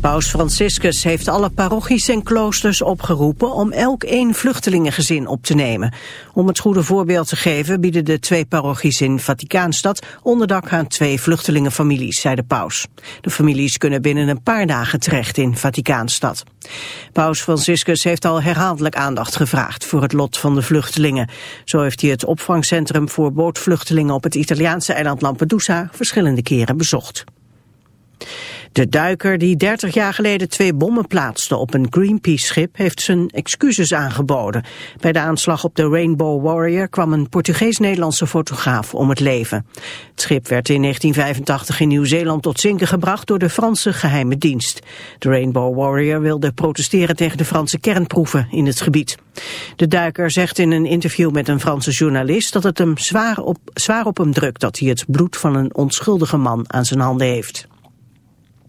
Paus Franciscus heeft alle parochies en kloosters opgeroepen om elk één vluchtelingengezin op te nemen. Om het goede voorbeeld te geven bieden de twee parochies in Vaticaanstad onderdak aan twee vluchtelingenfamilies, zei de paus. De families kunnen binnen een paar dagen terecht in Vaticaanstad. Paus Franciscus heeft al herhaaldelijk aandacht gevraagd voor het lot van de vluchtelingen. Zo heeft hij het opvangcentrum voor bootvluchtelingen op het Italiaanse eiland Lampedusa verschillende keren bezocht. De duiker die 30 jaar geleden twee bommen plaatste op een Greenpeace-schip heeft zijn excuses aangeboden. Bij de aanslag op de Rainbow Warrior kwam een Portugees-Nederlandse fotograaf om het leven. Het schip werd in 1985 in Nieuw-Zeeland tot zinken gebracht door de Franse geheime dienst. De Rainbow Warrior wilde protesteren tegen de Franse kernproeven in het gebied. De duiker zegt in een interview met een Franse journalist dat het hem zwaar op, zwaar op hem drukt dat hij het bloed van een onschuldige man aan zijn handen heeft.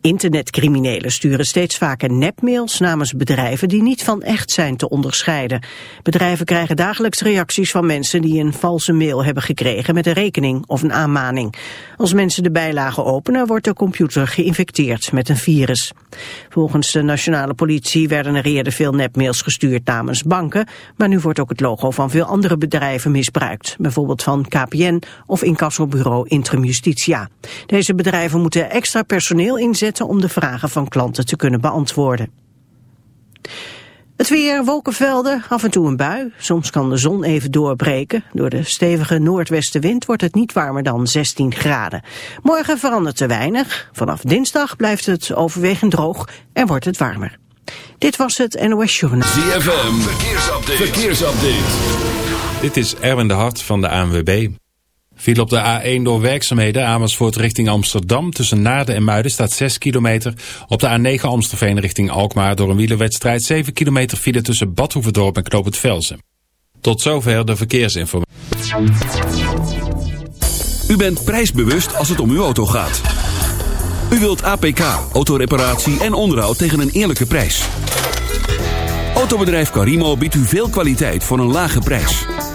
Internetcriminelen sturen steeds vaker nepmails namens bedrijven die niet van echt zijn te onderscheiden. Bedrijven krijgen dagelijks reacties van mensen die een valse mail hebben gekregen met een rekening of een aanmaning. Als mensen de bijlagen openen wordt de computer geïnfecteerd met een virus. Volgens de nationale politie werden er eerder veel nepmails gestuurd namens banken, maar nu wordt ook het logo van veel andere bedrijven misbruikt, bijvoorbeeld van KPN of incassobureau Intrum Justitia. Deze bedrijven moeten extra personeel inzetten om de vragen van klanten te kunnen beantwoorden. Het weer, wolkenvelden, af en toe een bui. Soms kan de zon even doorbreken. Door de stevige noordwestenwind wordt het niet warmer dan 16 graden. Morgen verandert te weinig. Vanaf dinsdag blijft het overwegend droog en wordt het warmer. Dit was het NOS Journal. ZFM, verkeersupdate. verkeersupdate. Dit is Erwin de Hart van de ANWB. Viel op de A1 door werkzaamheden Amersfoort richting Amsterdam. Tussen Naarden en Muiden staat 6 kilometer. Op de A9 Amstelveen richting Alkmaar door een wielerwedstrijd 7 kilometer file tussen Badhoevedorp en Knoop Velsen. Tot zover de verkeersinformatie. U bent prijsbewust als het om uw auto gaat. U wilt APK, autoreparatie en onderhoud tegen een eerlijke prijs. Autobedrijf Carimo biedt u veel kwaliteit voor een lage prijs.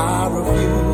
I refuse,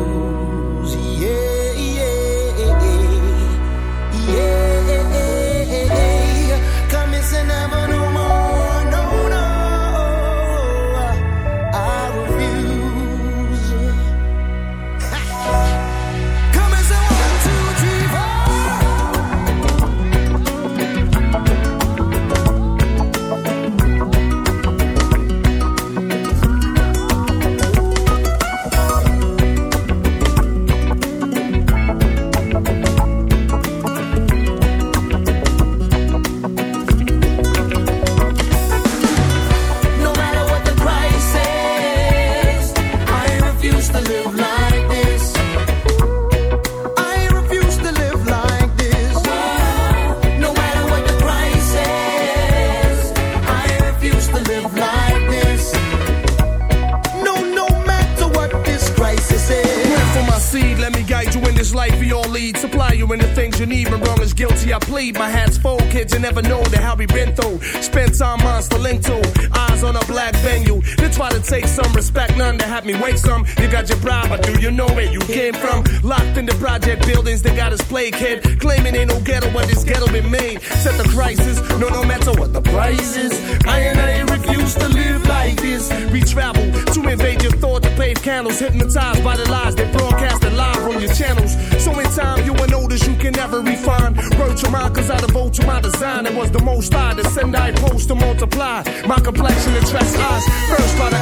In the project buildings, they got us play kid. Claiming ain't no ghetto, but this ghetto been made. Set the crisis, no, no matter what the price is. I and I refuse to live like this. We travel to invade your thought to pave candles. Hypnotized by the lies they broadcast live on your channels. So in time, you will notice you can never refine. Word to mine, cause I devote to my design. It was the most I to send, I post to multiply. My complexion attracts eyes. First, try to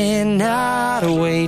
got away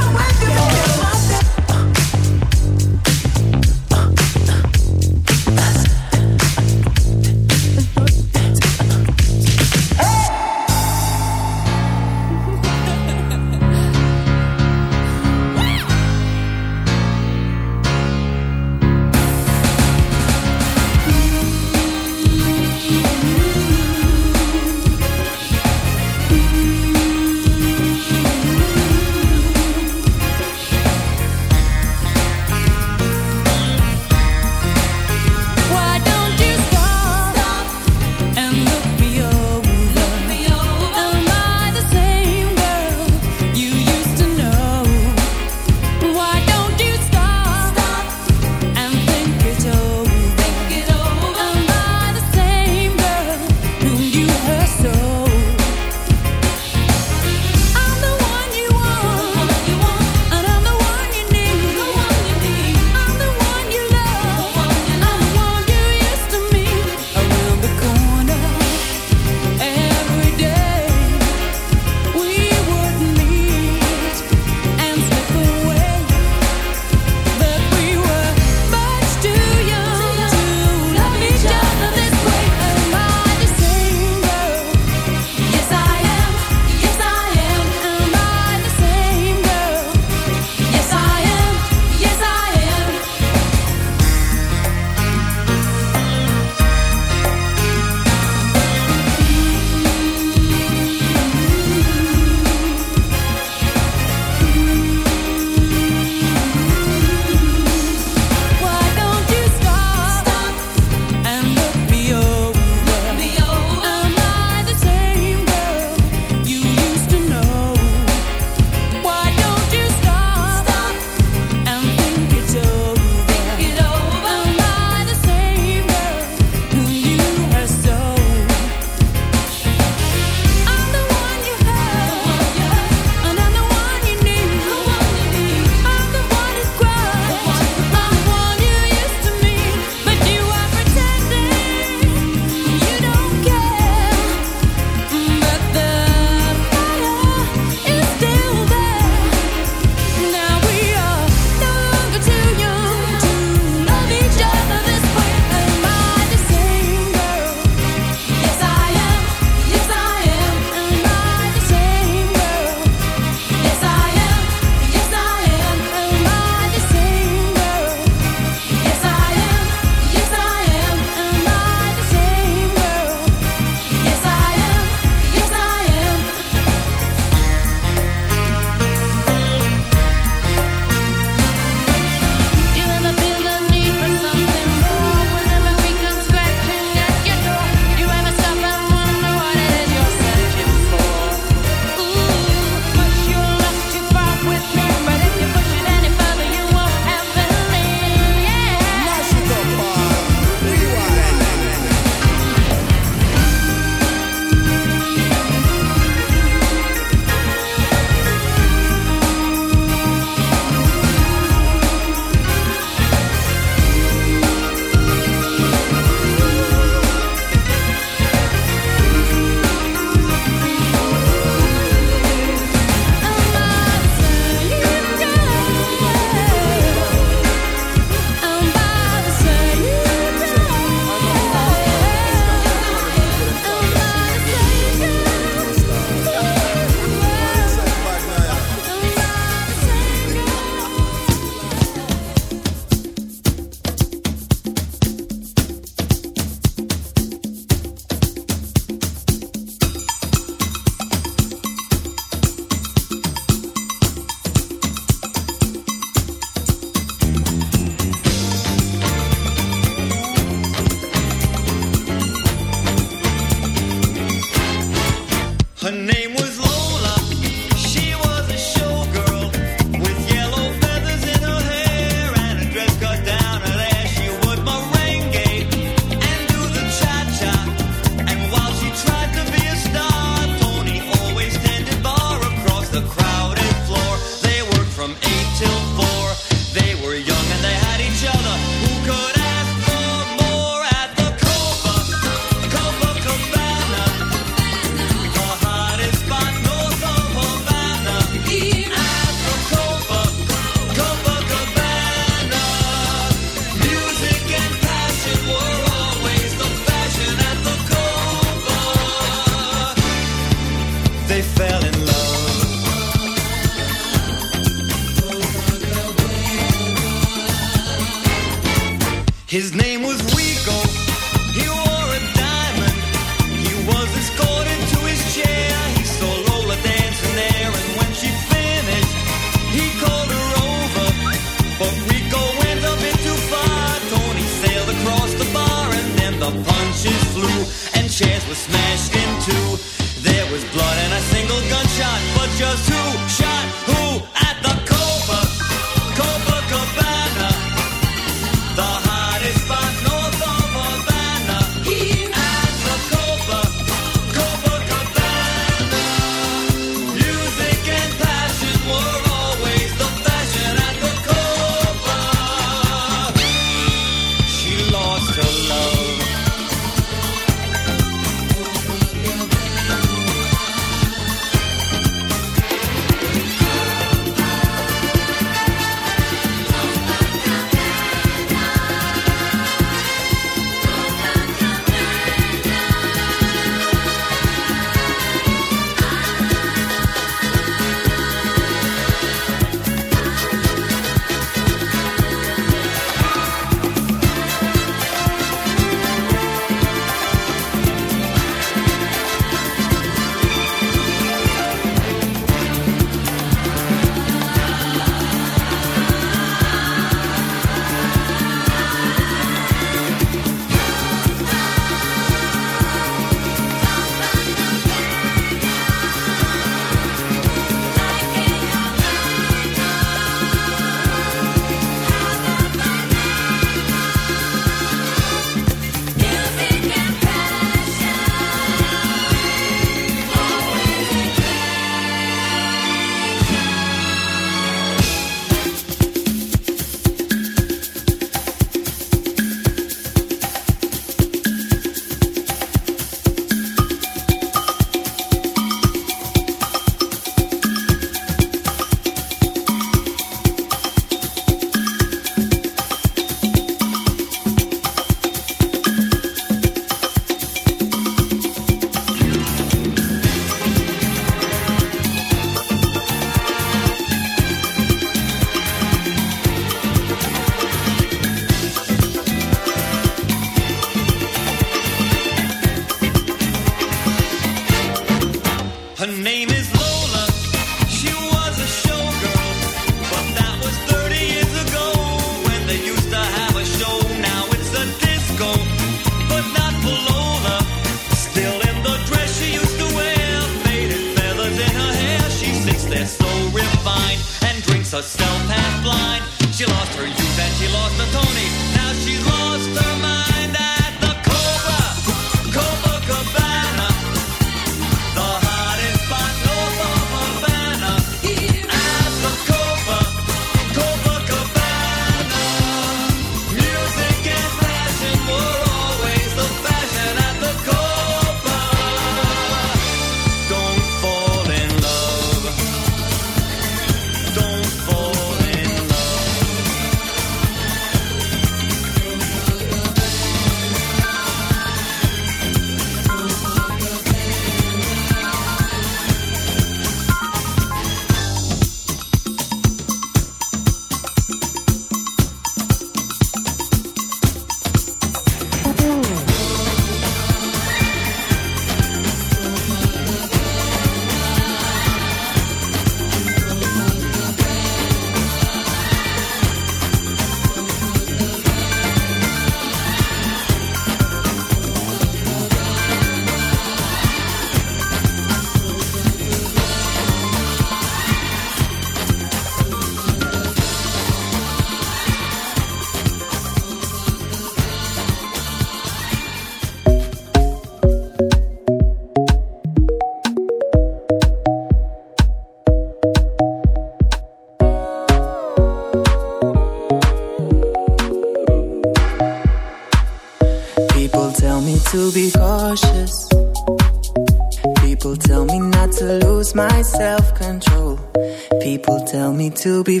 To be